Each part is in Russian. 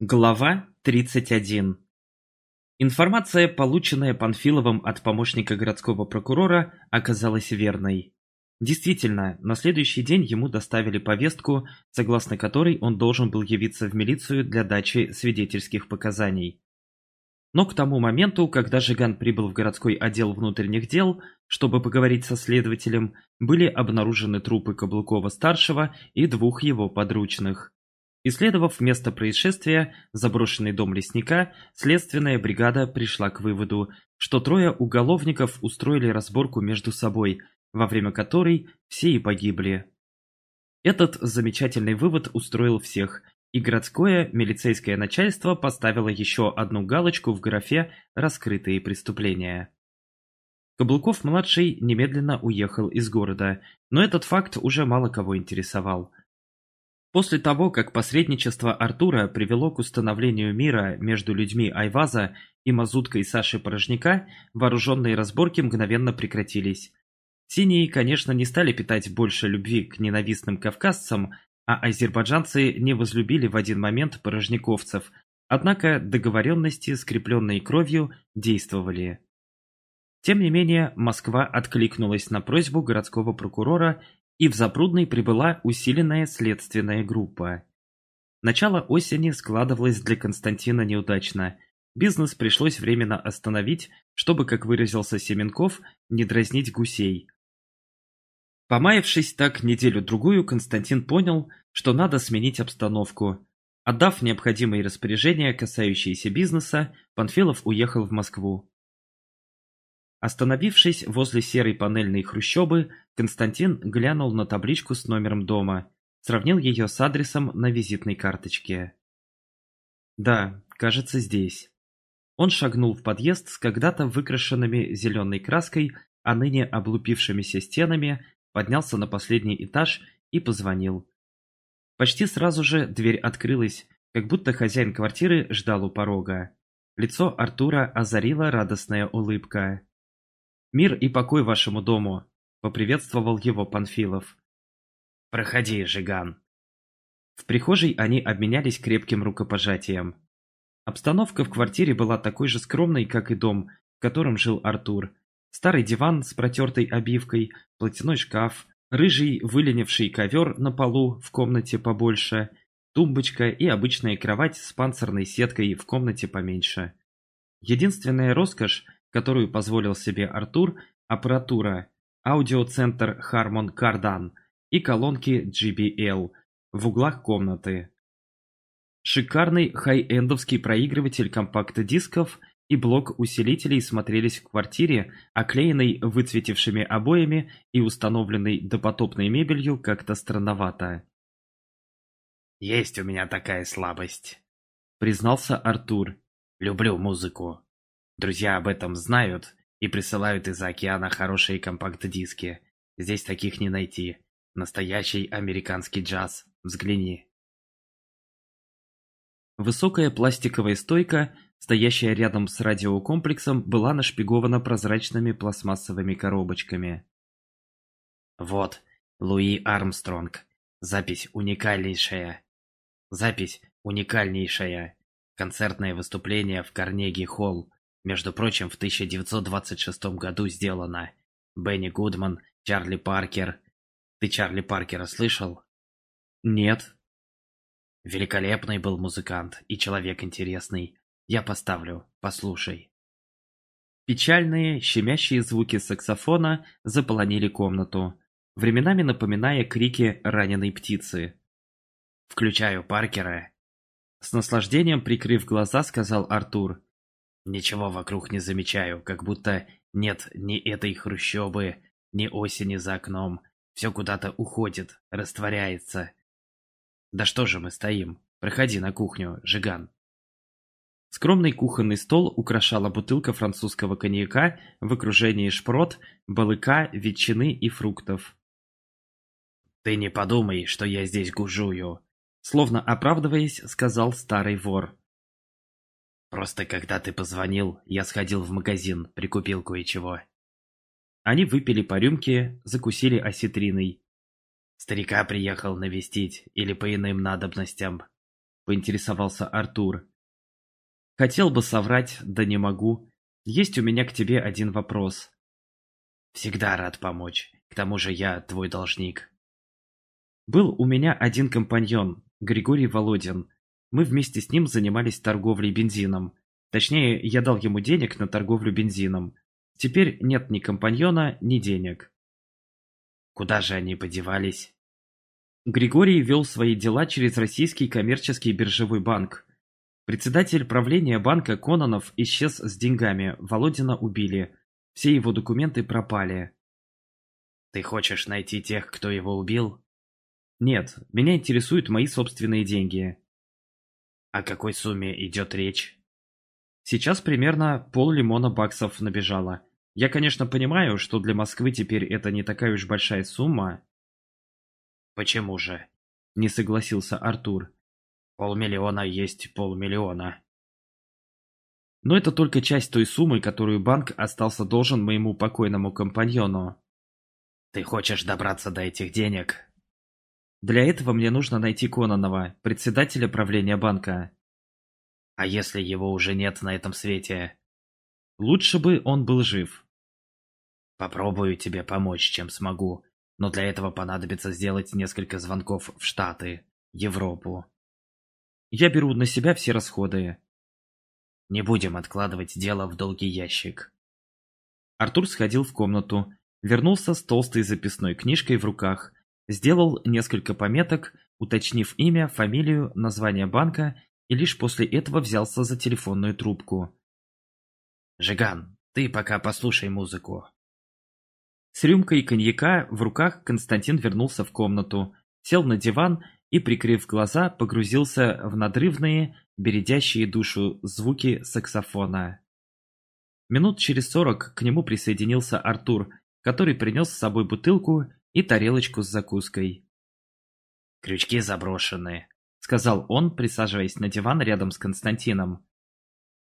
Глава 31 Информация, полученная Панфиловым от помощника городского прокурора, оказалась верной. Действительно, на следующий день ему доставили повестку, согласно которой он должен был явиться в милицию для дачи свидетельских показаний. Но к тому моменту, когда Жиган прибыл в городской отдел внутренних дел, чтобы поговорить со следователем, были обнаружены трупы Каблукова-старшего и двух его подручных. Исследовав место происшествия, заброшенный дом лесника, следственная бригада пришла к выводу, что трое уголовников устроили разборку между собой, во время которой все и погибли. Этот замечательный вывод устроил всех – и городское милицейское начальство поставило еще одну галочку в графе «Раскрытые преступления». Каблуков-младший немедленно уехал из города, но этот факт уже мало кого интересовал. После того, как посредничество Артура привело к установлению мира между людьми Айваза и мазуткой Саши Порожняка, вооруженные разборки мгновенно прекратились. Синие, конечно, не стали питать больше любви к ненавистным кавказцам, а азербайджанцы не возлюбили в один момент порожниковцев, однако договоренности, скрепленные кровью, действовали. Тем не менее, Москва откликнулась на просьбу городского прокурора, и в Запрудный прибыла усиленная следственная группа. Начало осени складывалось для Константина неудачно. Бизнес пришлось временно остановить, чтобы, как выразился Семенков, не дразнить гусей. Помаявшись так неделю-другую, Константин понял, что надо сменить обстановку. Отдав необходимые распоряжения, касающиеся бизнеса, Панфилов уехал в Москву. Остановившись возле серой панельной хрущобы, Константин глянул на табличку с номером дома, сравнил ее с адресом на визитной карточке. Да, кажется, здесь. Он шагнул в подъезд с когда-то выкрашенными зеленой краской, а ныне облупившимися стенами, поднялся на последний этаж и позвонил. Почти сразу же дверь открылась, как будто хозяин квартиры ждал у порога. Лицо Артура озарила радостная улыбка. «Мир и покой вашему дому!» — поприветствовал его Панфилов. «Проходи, Жиган!» В прихожей они обменялись крепким рукопожатием. Обстановка в квартире была такой же скромной, как и дом, в котором жил Артур. Старый диван с протертой обивкой, платяной шкаф, рыжий выленивший ковер на полу в комнате побольше, тумбочка и обычная кровать с панцирной сеткой в комнате поменьше. Единственная роскошь, которую позволил себе Артур, аппаратура, аудиоцентр Harman Kardon и колонки JBL в углах комнаты. Шикарный хай-эндовский проигрыватель компакт-дисков – и блок усилителей смотрелись в квартире, оклеенной выцветившими обоями и установленной допотопной мебелью как-то странновато. «Есть у меня такая слабость», — признался Артур. «Люблю музыку. Друзья об этом знают и присылают из-за океана хорошие компакт-диски. Здесь таких не найти. Настоящий американский джаз. Взгляни». Высокая пластиковая стойка стоящая рядом с радиокомплексом, была нашпигована прозрачными пластмассовыми коробочками. Вот, Луи Армстронг. Запись уникальнейшая. Запись уникальнейшая. Концертное выступление в Карнеги-холл. Между прочим, в 1926 году сделано. Бенни Гудман, Чарли Паркер. Ты Чарли Паркера слышал? Нет. Великолепный был музыкант и человек интересный. Я поставлю, послушай. Печальные, щемящие звуки саксофона заполонили комнату, временами напоминая крики раненой птицы. «Включаю Паркера», — с наслаждением прикрыв глаза, сказал Артур. «Ничего вокруг не замечаю, как будто нет ни этой хрущобы, ни осени за окном. Все куда-то уходит, растворяется. Да что же мы стоим? Проходи на кухню, Жиган». Скромный кухонный стол украшала бутылка французского коньяка в окружении шпрот, балыка, ветчины и фруктов. «Ты не подумай, что я здесь гужую», словно оправдываясь, сказал старый вор. «Просто когда ты позвонил, я сходил в магазин, прикупил кое-чего». Они выпили по рюмке, закусили осетриной. Старика приехал навестить или по иным надобностям. – поинтересовался Артур. «Хотел бы соврать, да не могу. Есть у меня к тебе один вопрос». «Всегда рад помочь. К тому же я твой должник». Был у меня один компаньон, Григорий Володин. Мы вместе с ним занимались торговлей бензином. Точнее, я дал ему денег на торговлю бензином. Теперь нет ни компаньона, ни денег. Куда же они подевались? Григорий вел свои дела через Российский коммерческий биржевой банк. Председатель правления банка Кононов исчез с деньгами, Володина убили. Все его документы пропали. Ты хочешь найти тех, кто его убил? Нет, меня интересуют мои собственные деньги. О какой сумме идет речь? Сейчас примерно пол-лимона баксов набежало. Я, конечно, понимаю, что для Москвы теперь это не такая уж большая сумма. Почему же? Не согласился Артур. Полмиллиона есть полмиллиона. Но это только часть той суммы, которую банк остался должен моему покойному компаньону. Ты хочешь добраться до этих денег? Для этого мне нужно найти Кононова, председателя правления банка. А если его уже нет на этом свете? Лучше бы он был жив. Попробую тебе помочь, чем смогу, но для этого понадобится сделать несколько звонков в Штаты, Европу. Я беру на себя все расходы. Не будем откладывать дело в долгий ящик. Артур сходил в комнату, вернулся с толстой записной книжкой в руках Сделал несколько пометок, уточнив имя, фамилию, название банка и лишь после этого взялся за телефонную трубку. «Жиган, ты пока послушай музыку». С рюмкой коньяка в руках Константин вернулся в комнату, сел на диван и, прикрыв глаза, погрузился в надрывные, бередящие душу звуки саксофона. Минут через сорок к нему присоединился Артур, который принес с собой бутылку и тарелочку с закуской. «Крючки заброшены», — сказал он, присаживаясь на диван рядом с Константином.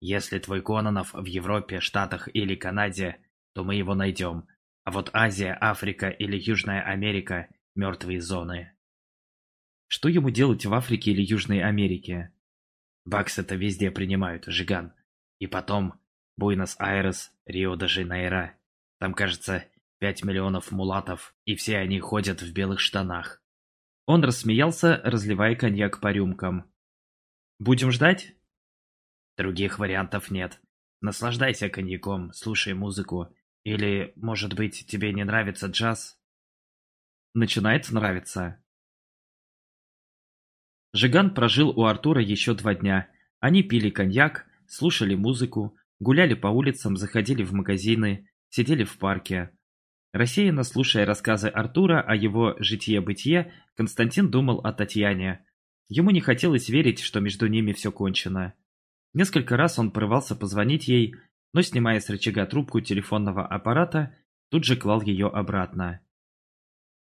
«Если твой Кононов в Европе, Штатах или Канаде, то мы его найдем, а вот Азия, Африка или Южная Америка — мертвые зоны». Что ему делать в Африке или Южной Америке? Баксы-то везде принимают, Жиган. И потом Буэнос-Айрес, Рио-де-Жанейро. Там, кажется, Пять миллионов мулатов, и все они ходят в белых штанах. Он рассмеялся, разливая коньяк по рюмкам. «Будем ждать?» Других вариантов нет. Наслаждайся коньяком, слушай музыку. Или, может быть, тебе не нравится джаз? Начинает нравиться. Жиган прожил у Артура еще два дня. Они пили коньяк, слушали музыку, гуляли по улицам, заходили в магазины, сидели в парке. Рассеянно слушая рассказы Артура о его житье-бытие, Константин думал о Татьяне. Ему не хотелось верить, что между ними все кончено. Несколько раз он порывался позвонить ей, но, снимая с рычага трубку телефонного аппарата, тут же клал ее обратно.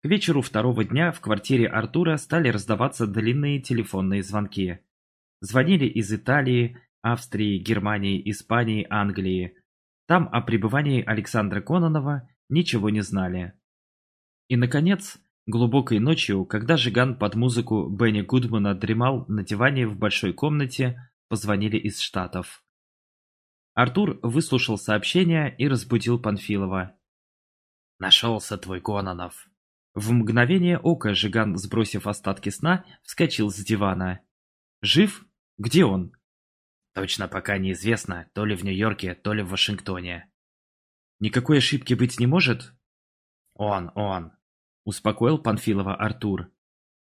К вечеру второго дня в квартире Артура стали раздаваться длинные телефонные звонки. Звонили из Италии, Австрии, Германии, Испании, Англии. Там о пребывании Александра Кононова ничего не знали. И, наконец, глубокой ночью, когда Жиган под музыку Бенни Гудмана дремал на диване в большой комнате, позвонили из Штатов. Артур выслушал сообщение и разбудил Панфилова. «Нашелся твой Кононов». В мгновение ока Жиган, сбросив остатки сна, вскочил с дивана. «Жив? Где он?» «Точно пока неизвестно, то ли в Нью-Йорке, то ли в Вашингтоне. Никакой ошибки быть не может? Он, он, успокоил Панфилова Артур.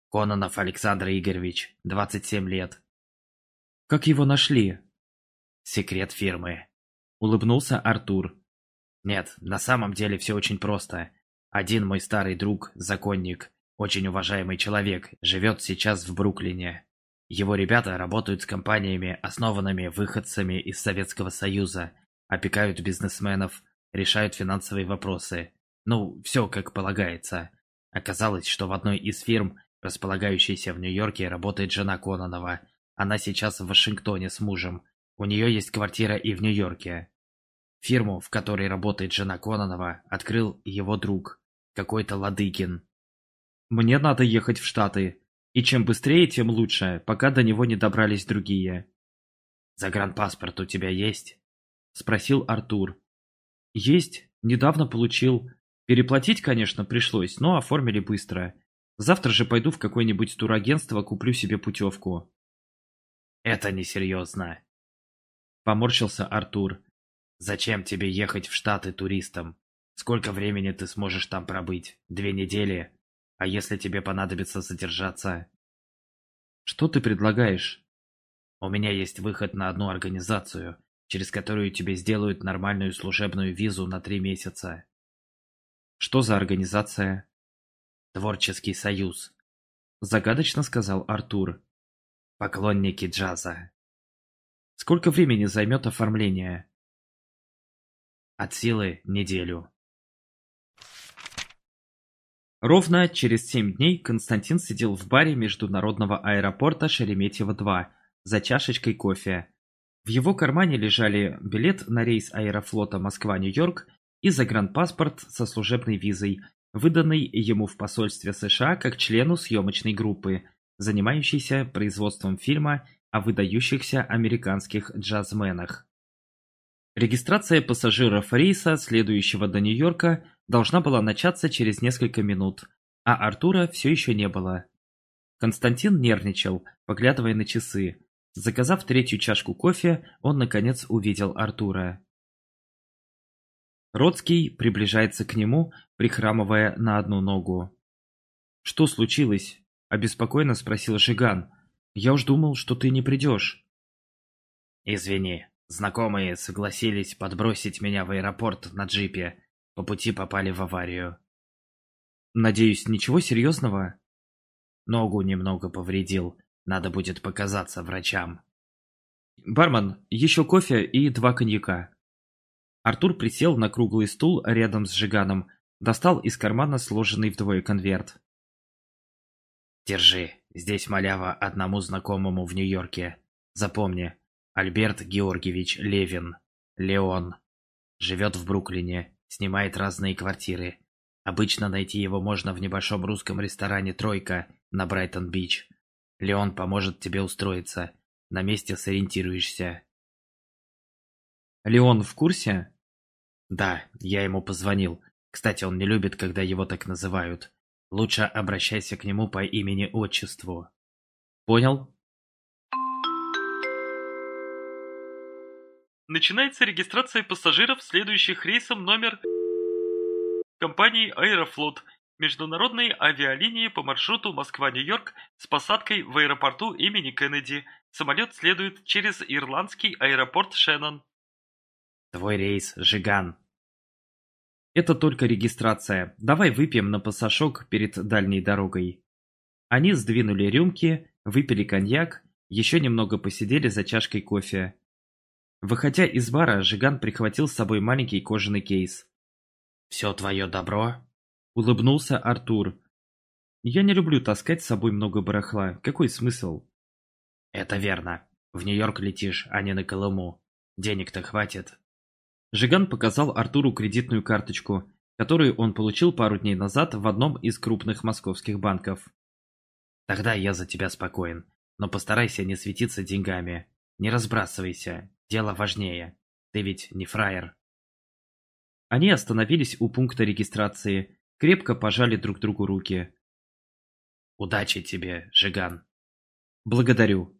Кононов Александр Игоревич, 27 лет. Как его нашли? Секрет фирмы. Улыбнулся Артур. Нет, на самом деле все очень просто. Один мой старый друг, законник, очень уважаемый человек, живет сейчас в Бруклине. Его ребята работают с компаниями, основанными выходцами из Советского Союза, опекают бизнесменов, решают финансовые вопросы. Ну, все как полагается. Оказалось, что в одной из фирм, располагающейся в Нью-Йорке, работает жена Кононова. Она сейчас в Вашингтоне с мужем. У нее есть квартира и в Нью-Йорке. Фирму, в которой работает жена Кононова, открыл его друг, какой-то Ладыгин. «Мне надо ехать в Штаты. И чем быстрее, тем лучше, пока до него не добрались другие. «Загранпаспорт у тебя есть?» — спросил Артур. «Есть. Недавно получил. Переплатить, конечно, пришлось, но оформили быстро. Завтра же пойду в какое-нибудь турагентство, куплю себе путевку». «Это несерьезно», — поморщился Артур. «Зачем тебе ехать в Штаты туристом? Сколько времени ты сможешь там пробыть? Две недели? А если тебе понадобится задержаться?» «Что ты предлагаешь?» У меня есть выход на одну организацию, через которую тебе сделают нормальную служебную визу на три месяца. Что за организация? Творческий союз. Загадочно сказал Артур. Поклонники джаза. Сколько времени займет оформление? От силы неделю. Ровно через семь дней Константин сидел в баре международного аэропорта Шереметьево-2 за чашечкой кофе. В его кармане лежали билет на рейс аэрофлота Москва-Нью-Йорк и загранпаспорт со служебной визой, выданный ему в посольстве США как члену съемочной группы, занимающейся производством фильма о выдающихся американских джазменах. Регистрация пассажиров рейса, следующего до Нью-Йорка, должна была начаться через несколько минут, а Артура все еще не было. Константин нервничал, поглядывая на часы. Заказав третью чашку кофе, он наконец увидел Артура. Родский приближается к нему, прихрамывая на одну ногу. «Что случилось?» – обеспокоенно спросил Жиган. «Я уж думал, что ты не придешь». «Извини, знакомые согласились подбросить меня в аэропорт на джипе. По пути попали в аварию». «Надеюсь, ничего серьезного?» «Ногу немного повредил. Надо будет показаться врачам. «Бармен, еще кофе и два коньяка». Артур присел на круглый стул рядом с Жиганом, достал из кармана сложенный вдвое конверт. «Держи, здесь малява одному знакомому в Нью-Йорке. Запомни, Альберт Георгиевич Левин, Леон. Живет в Бруклине, снимает разные квартиры. Обычно найти его можно в небольшом русском ресторане «Тройка» на Брайтон-Бич. Леон поможет тебе устроиться. На месте сориентируешься. Леон в курсе? Да, я ему позвонил. Кстати, он не любит, когда его так называют. Лучше обращайся к нему по имени-отчеству. Понял? Начинается регистрация пассажиров, следующих рейсом номер компании «Аэрофлот» Международные авиалинии по маршруту Москва-Нью-Йорк с посадкой в аэропорту имени Кеннеди. Самолет следует через ирландский аэропорт Шеннон. Твой рейс, Жиган. Это только регистрация. Давай выпьем на пассажок перед дальней дорогой. Они сдвинули рюмки, выпили коньяк, еще немного посидели за чашкой кофе. Выходя из бара, Жиган прихватил с собой маленький кожаный кейс. «Все твое добро?» Улыбнулся Артур. Я не люблю таскать с собой много барахла. Какой смысл? Это верно. В Нью-Йорк летишь, а не на Колыму. Денег-то хватит. Жиган показал Артуру кредитную карточку, которую он получил пару дней назад в одном из крупных московских банков. Тогда я за тебя спокоен, но постарайся не светиться деньгами. Не разбрасывайся, дело важнее. Ты ведь не фраер. Они остановились у пункта регистрации, крепко пожали друг другу руки. «Удачи тебе, Жиган!» «Благодарю!»